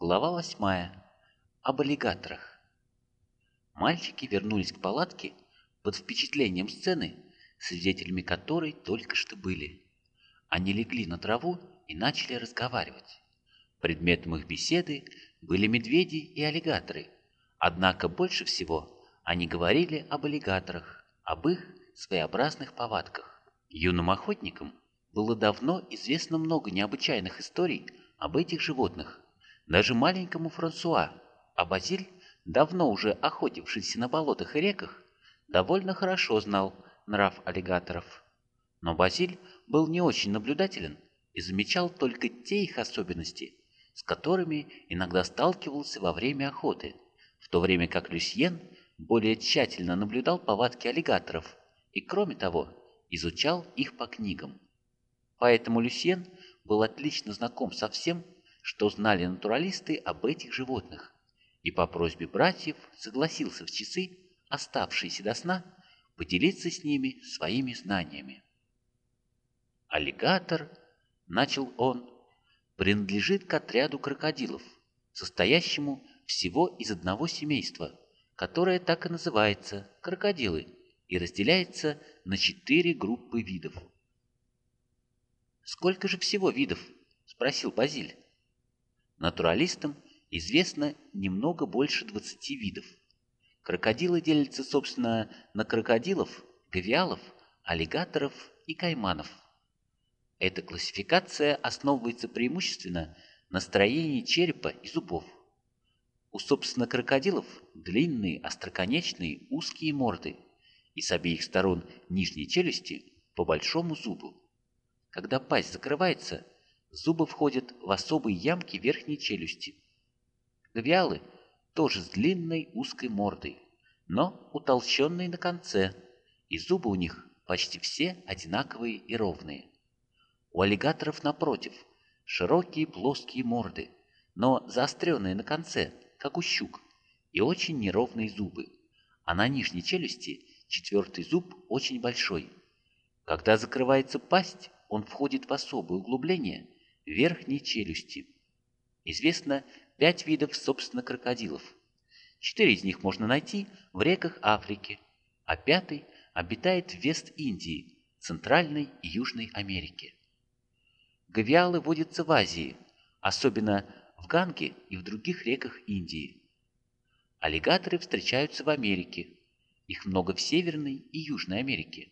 Глава восьмая. Об аллигаторах. Мальчики вернулись к палатке под впечатлением сцены, свидетелями которой только что были. Они легли на траву и начали разговаривать. Предметом их беседы были медведи и аллигаторы, однако больше всего они говорили об аллигаторах, об их своеобразных повадках. Юным охотникам было давно известно много необычайных историй об этих животных, даже маленькому Франсуа, а Базиль, давно уже охотившийся на болотах и реках, довольно хорошо знал нрав аллигаторов. Но Базиль был не очень наблюдателен и замечал только те их особенности, с которыми иногда сталкивался во время охоты, в то время как Люсьен более тщательно наблюдал повадки аллигаторов и, кроме того, изучал их по книгам. Поэтому Люсьен был отлично знаком со всем, что знали натуралисты об этих животных, и по просьбе братьев согласился в часы, оставшиеся до сна, поделиться с ними своими знаниями. «Аллигатор», — начал он, — принадлежит к отряду крокодилов, состоящему всего из одного семейства, которое так и называется – крокодилы, и разделяется на четыре группы видов. «Сколько же всего видов?» – спросил Базиль. Натуралистам известно немного больше 20 видов. Крокодилы делятся, собственно, на крокодилов, гавиалов, аллигаторов и кайманов. Эта классификация основывается преимущественно на строении черепа и зубов. У, собственно, крокодилов длинные, остроконечные, узкие морды и с обеих сторон нижней челюсти по большому зубу. Когда пасть закрывается – Зубы входят в особые ямки верхней челюсти. Гавиалы тоже с длинной узкой мордой, но утолщенные на конце, и зубы у них почти все одинаковые и ровные. У аллигаторов, напротив, широкие плоские морды, но заостренные на конце, как у щук, и очень неровные зубы, а на нижней челюсти четвертый зуб очень большой. Когда закрывается пасть, он входит в особое углубление – верхней челюсти. Известно пять видов, собственно, крокодилов. Четыре из них можно найти в реках Африки, а пятый обитает в Вест-Индии, Центральной и Южной Америке. Гавиалы водятся в Азии, особенно в Ганге и в других реках Индии. Аллигаторы встречаются в Америке. Их много в Северной и Южной Америке.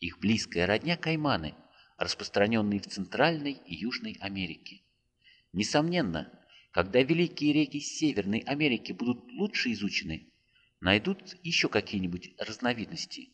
Их близкая родня кайманы – распространенные в Центральной и Южной Америке. Несомненно, когда великие реки Северной Америки будут лучше изучены, найдут еще какие-нибудь разновидности.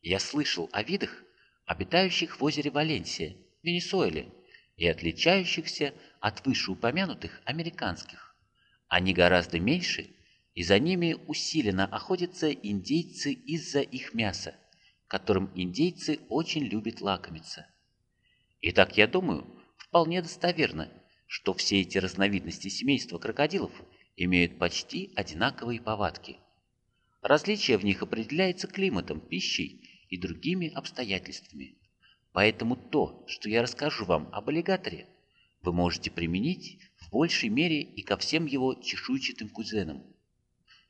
Я слышал о видах, обитающих в озере Валенсия, Венесуэле, и отличающихся от вышеупомянутых американских. Они гораздо меньше, и за ними усиленно охотятся индейцы из-за их мяса которым индейцы очень любят лакомиться. Итак, я думаю, вполне достоверно, что все эти разновидности семейства крокодилов имеют почти одинаковые повадки. Различие в них определяется климатом, пищей и другими обстоятельствами. Поэтому то, что я расскажу вам об аллигаторе, вы можете применить в большей мере и ко всем его чешуйчатым кузенам.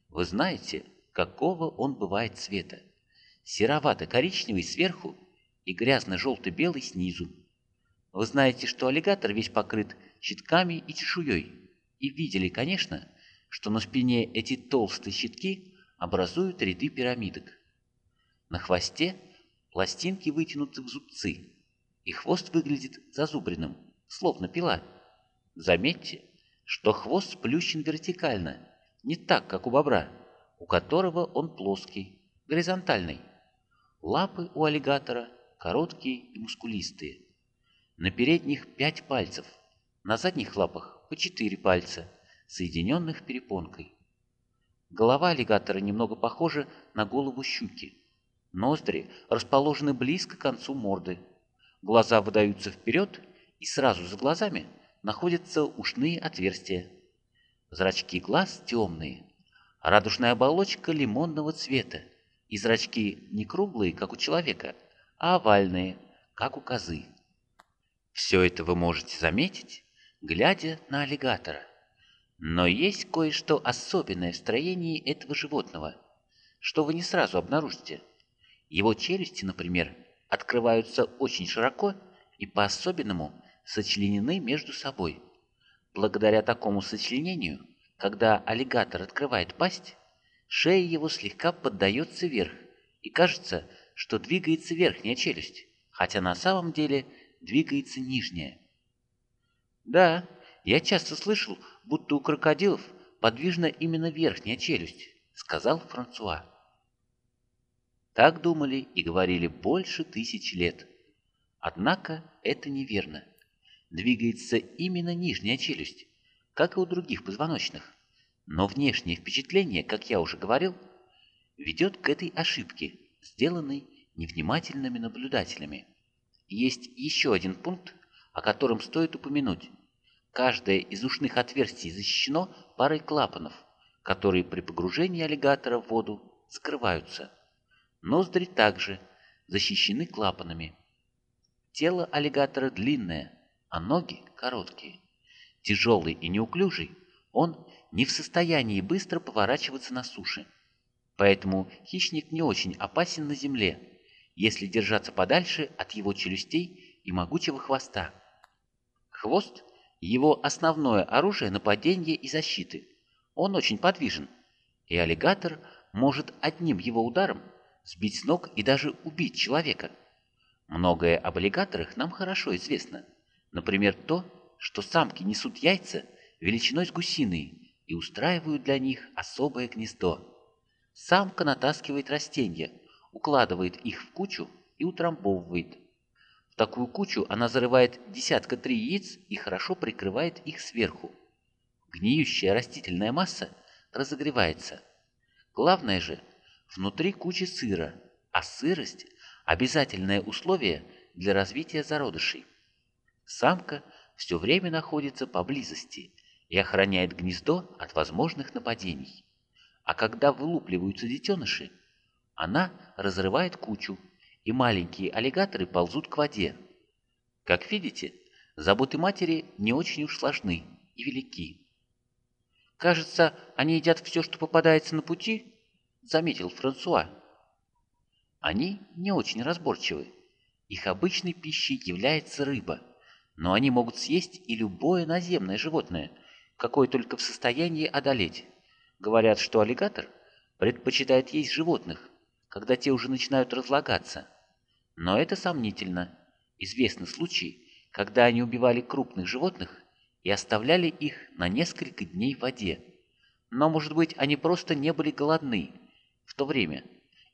Вы знаете, какого он бывает цвета серовато-коричневый сверху и грязно-желто-белый снизу. Вы знаете, что аллигатор весь покрыт щитками и чешуей, и видели, конечно, что на спине эти толстые щитки образуют ряды пирамидок. На хвосте пластинки вытянуты в зубцы, и хвост выглядит зазубренным, словно пила. Заметьте, что хвост сплющен вертикально, не так, как у бобра, у которого он плоский, горизонтальный. Лапы у аллигатора короткие и мускулистые. На передних пять пальцев, на задних лапах по четыре пальца, соединенных перепонкой. Голова аллигатора немного похожа на голову щуки. Ноздри расположены близко к концу морды. Глаза выдаются вперед, и сразу за глазами находятся ушные отверстия. Зрачки глаз темные, радужная оболочка лимонного цвета и зрачки не круглые, как у человека, а овальные, как у козы. Все это вы можете заметить, глядя на аллигатора, Но есть кое-что особенное в строении этого животного, что вы не сразу обнаружите. Его челюсти, например, открываются очень широко и по-особенному сочленены между собой. Благодаря такому сочленению, когда аллигатор открывает пасть, шея его слегка поддается вверх, и кажется, что двигается верхняя челюсть, хотя на самом деле двигается нижняя. Да, я часто слышал, будто у крокодилов подвижна именно верхняя челюсть, сказал Франсуа. Так думали и говорили больше тысяч лет. Однако это неверно. Двигается именно нижняя челюсть, как и у других позвоночных. Но внешнее впечатление, как я уже говорил, ведет к этой ошибке, сделанной невнимательными наблюдателями. Есть еще один пункт, о котором стоит упомянуть. Каждое из ушных отверстий защищено парой клапанов, которые при погружении аллигатора в воду скрываются. Ноздри также защищены клапанами. Тело аллигатора длинное, а ноги короткие. Тяжелый и неуклюжий, он не в состоянии быстро поворачиваться на суше. Поэтому хищник не очень опасен на земле, если держаться подальше от его челюстей и могучего хвоста. Хвост – его основное оружие нападения и защиты. Он очень подвижен, и аллигатор может одним его ударом сбить с ног и даже убить человека. Многое об аллигаторах нам хорошо известно. Например, то, что самки несут яйца величиной с гусиной и устраивают для них особое гнездо. Самка натаскивает растения, укладывает их в кучу и утрамбовывает. В такую кучу она зарывает десятка три яиц и хорошо прикрывает их сверху. Гниющая растительная масса разогревается. Главное же, внутри кучи сыра, а сырость – обязательное условие для развития зародышей. Самка все время находится поблизости и охраняет гнездо от возможных нападений. А когда вылупливаются детеныши, она разрывает кучу, и маленькие аллигаторы ползут к воде. Как видите, заботы матери не очень уж сложны и велики. Кажется, они едят все, что попадается на пути, заметил Франсуа. Они не очень разборчивы. Их обычной пищей является рыба, но они могут съесть и любое наземное животное, какое только в состоянии одолеть. Говорят, что аллигатор предпочитает есть животных, когда те уже начинают разлагаться. Но это сомнительно. Известны случаи, когда они убивали крупных животных и оставляли их на несколько дней в воде. Но, может быть, они просто не были голодны, в то время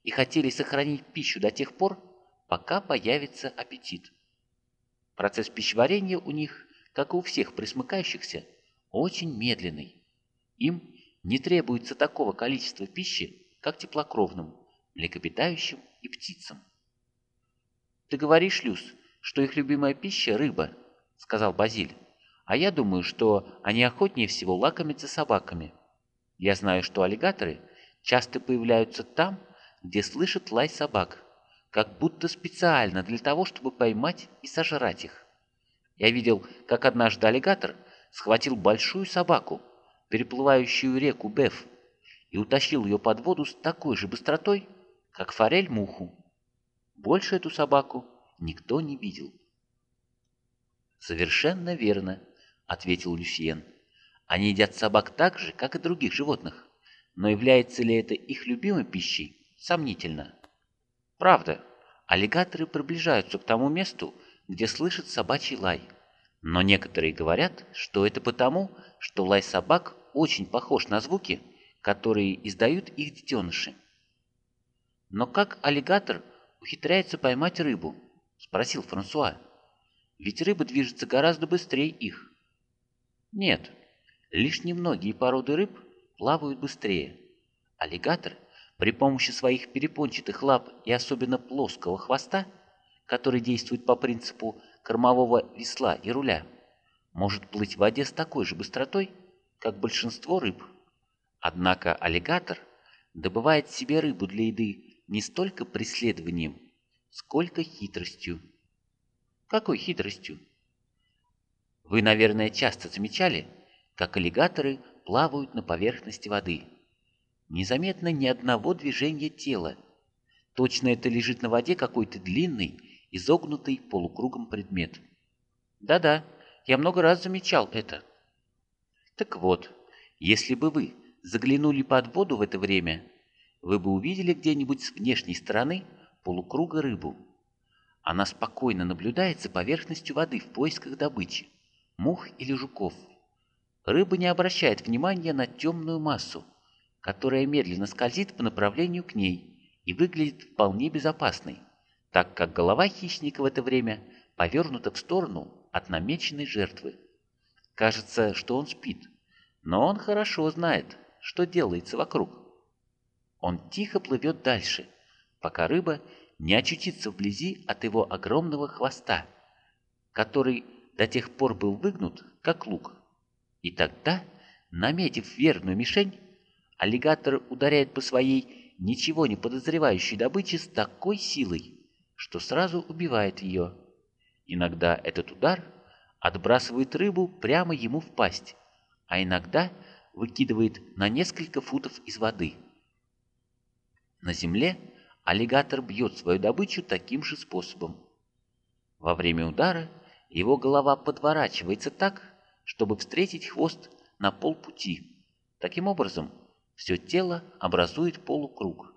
и хотели сохранить пищу до тех пор, пока появится аппетит. Процесс пищеварения у них, как и у всех присмыкающихся, очень медленный. Им не требуется такого количества пищи, как теплокровным, млекопитающим и птицам. «Ты говоришь, Люс, что их любимая пища – рыба», – сказал Базиль. «А я думаю, что они охотнее всего лакомятся собаками. Я знаю, что аллигаторы – часто появляются там, где слышат лай собак, как будто специально для того, чтобы поймать и сожрать их. Я видел, как однажды аллигатор схватил большую собаку, переплывающую реку Беф, и утащил ее под воду с такой же быстротой, как форель муху. Больше эту собаку никто не видел. «Совершенно верно», — ответил Люсьен. «Они едят собак так же, как и других животных. Но является ли это их любимой пищей, сомнительно. Правда, аллигаторы приближаются к тому месту, где слышат собачий лай. Но некоторые говорят, что это потому, что лай собак очень похож на звуки, которые издают их детеныши. «Но как аллигатор ухитряется поймать рыбу?» – спросил Франсуа. «Ведь рыба движется гораздо быстрее их». «Нет, лишь немногие породы рыб плавают быстрее. Аллигатор при помощи своих перепончатых лап и особенно плоского хвоста, который действует по принципу кормового весла и руля, может плыть в воде с такой же быстротой, как большинство рыб. Однако аллигатор добывает себе рыбу для еды не столько преследованием, сколько хитростью. Какой хитростью? Вы, наверное, часто замечали, как аллигаторы плавают на поверхности воды. Незаметно ни одного движения тела. Точно это лежит на воде какой-то длинный, изогнутый полукругом предмет. Да-да, я много раз замечал это. Так вот, если бы вы заглянули под воду в это время, вы бы увидели где-нибудь с внешней стороны полукруга рыбу. Она спокойно наблюдает за поверхностью воды в поисках добычи, мух или жуков. Рыба не обращает внимания на темную массу, которая медленно скользит по направлению к ней и выглядит вполне безопасной, так как голова хищника в это время повернута в сторону от намеченной жертвы. Кажется, что он спит, но он хорошо знает, что делается вокруг. Он тихо плывет дальше, пока рыба не очутится вблизи от его огромного хвоста, который до тех пор был выгнут, как лук. И тогда, наметив верную мишень, аллигатор ударяет по своей ничего не подозревающей добыче с такой силой, что сразу убивает ее. Иногда этот удар отбрасывает рыбу прямо ему в пасть, а иногда выкидывает на несколько футов из воды. На земле аллигатор бьет свою добычу таким же способом. Во время удара его голова подворачивается так, чтобы встретить хвост на полпути. Таким образом, все тело образует полукруг.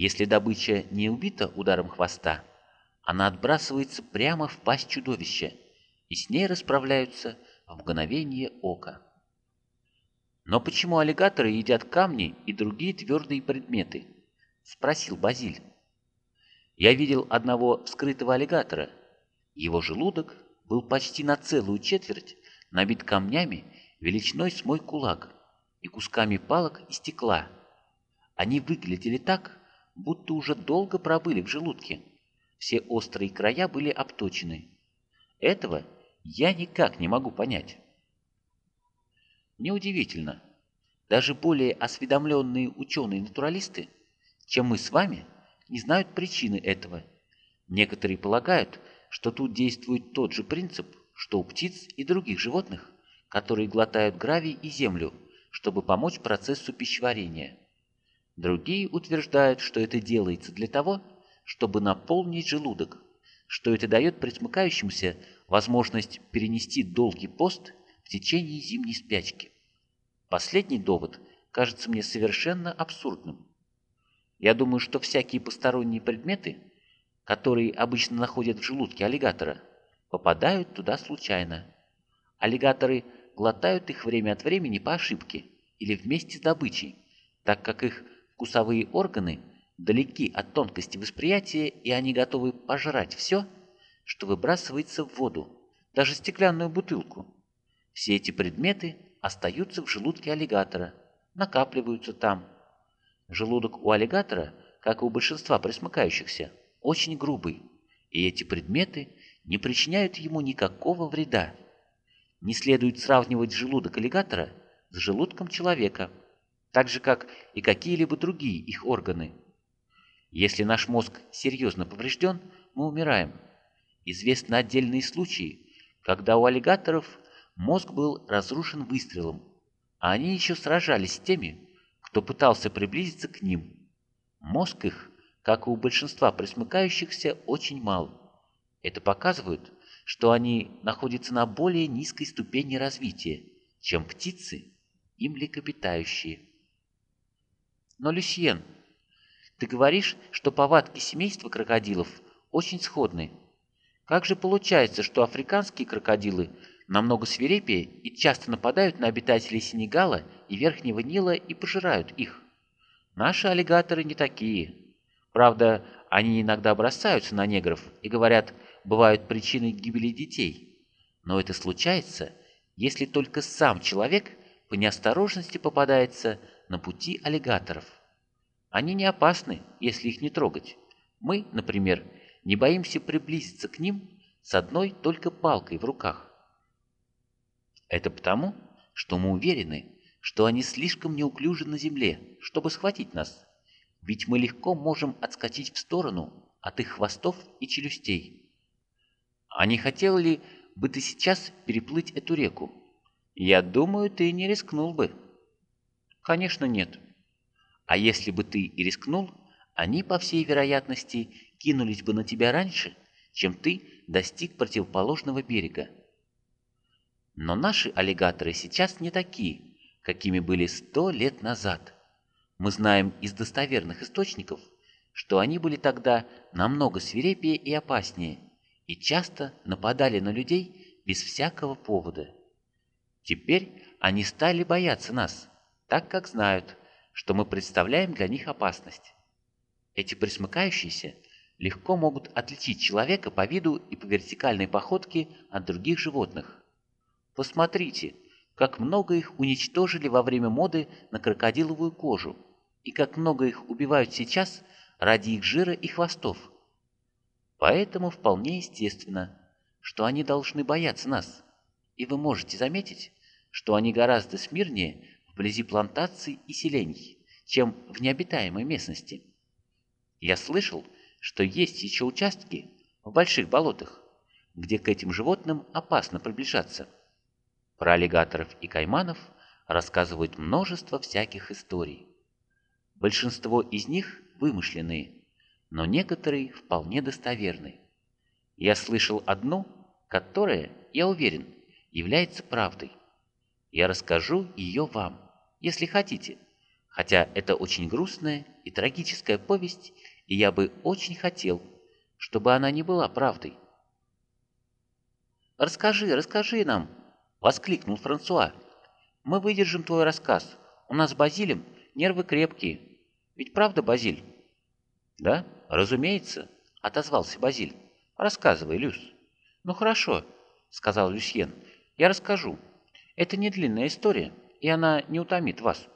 Если добыча не убита ударом хвоста, она отбрасывается прямо в пасть чудовища, и с ней расправляются в мгновение ока. «Но почему аллигаторы едят камни и другие твердые предметы?» – спросил Базиль. «Я видел одного вскрытого аллигатора. Его желудок был почти на целую четверть набит камнями величиной с мой кулак и кусками палок и стекла. Они выглядели так, будто уже долго пробыли в желудке. Все острые края были обточены. Этого я никак не могу понять. Неудивительно. Даже более осведомленные ученые-натуралисты, чем мы с вами, не знают причины этого. Некоторые полагают, что тут действует тот же принцип, что у птиц и других животных, которые глотают гравий и землю, чтобы помочь процессу пищеварения. Другие утверждают, что это делается для того, чтобы наполнить желудок, что это дает присмыкающимся возможность перенести долгий пост в течение зимней спячки. Последний довод кажется мне совершенно абсурдным. Я думаю, что всякие посторонние предметы, которые обычно находят в желудке аллигатора, попадают туда случайно. Аллигаторы глотают их время от времени по ошибке или вместе с добычей, так как их вкусовые органы – далеки от тонкости восприятия, и они готовы пожрать все, что выбрасывается в воду, даже стеклянную бутылку. Все эти предметы остаются в желудке аллигатора, накапливаются там. Желудок у аллигатора, как и у большинства пресмыкающихся, очень грубый, и эти предметы не причиняют ему никакого вреда. Не следует сравнивать желудок аллигатора с желудком человека, так же, как и какие-либо другие их органы – если наш мозг серьезно поврежден, мы умираем. Известны отдельные случаи, когда у аллигаторов мозг был разрушен выстрелом, а они еще сражались с теми, кто пытался приблизиться к ним. Мозг их, как и у большинства присмыкающихся, очень мал. Это показывает, что они находятся на более низкой ступени развития, чем птицы и млекопитающие. Но, Люсьен, ты говоришь, что повадки семейства крокодилов очень сходны. Как же получается, что африканские крокодилы намного свирепее и часто нападают на обитателей Сенегала и Верхнего Нила и пожирают их? Наши аллигаторы не такие. Правда, они иногда бросаются на негров и говорят, бывают причиной гибели детей. Но это случается, если только сам человек по неосторожности попадается на пути аллигаторов. Они не опасны, если их не трогать. Мы, например, не боимся приблизиться к ним с одной только палкой в руках. Это потому, что мы уверены, что они слишком неуклюжи на земле, чтобы схватить нас. Ведь мы легко можем отскочить в сторону от их хвостов и челюстей. А не хотел ли бы ты сейчас переплыть эту реку? Я думаю, ты не рискнул бы, Конечно, нет. А если бы ты и рискнул, они, по всей вероятности, кинулись бы на тебя раньше, чем ты достиг противоположного берега. Но наши аллигаторы сейчас не такие, какими были сто лет назад. Мы знаем из достоверных источников, что они были тогда намного свирепее и опаснее, и часто нападали на людей без всякого повода. Теперь они стали бояться нас, так как знают, что мы представляем для них опасность. Эти присмыкающиеся легко могут отличить человека по виду и по вертикальной походке от других животных. Посмотрите, как много их уничтожили во время моды на крокодиловую кожу, и как много их убивают сейчас ради их жира и хвостов. Поэтому вполне естественно, что они должны бояться нас. И вы можете заметить, что они гораздо смирнее вблизи плантаций и селений, чем в необитаемой местности. Я слышал, что есть еще участки в больших болотах, где к этим животным опасно приближаться. Про аллигаторов и кайманов рассказывают множество всяких историй. Большинство из них вымышленные, но некоторые вполне достоверны. Я слышал одну, которая, я уверен, является правдой. Я расскажу ее вам, если хотите, хотя это очень грустная и трагическая повесть, и я бы очень хотел, чтобы она не была правдой. «Расскажи, расскажи нам!» — воскликнул Франсуа. «Мы выдержим твой рассказ. У нас с Базилем нервы крепкие. Ведь правда, Базиль?» «Да, разумеется», — отозвался Базиль. «Рассказывай, Люс». «Ну хорошо», — сказал Люсьен. «Я расскажу. Это не длинная история, и она не утомит вас».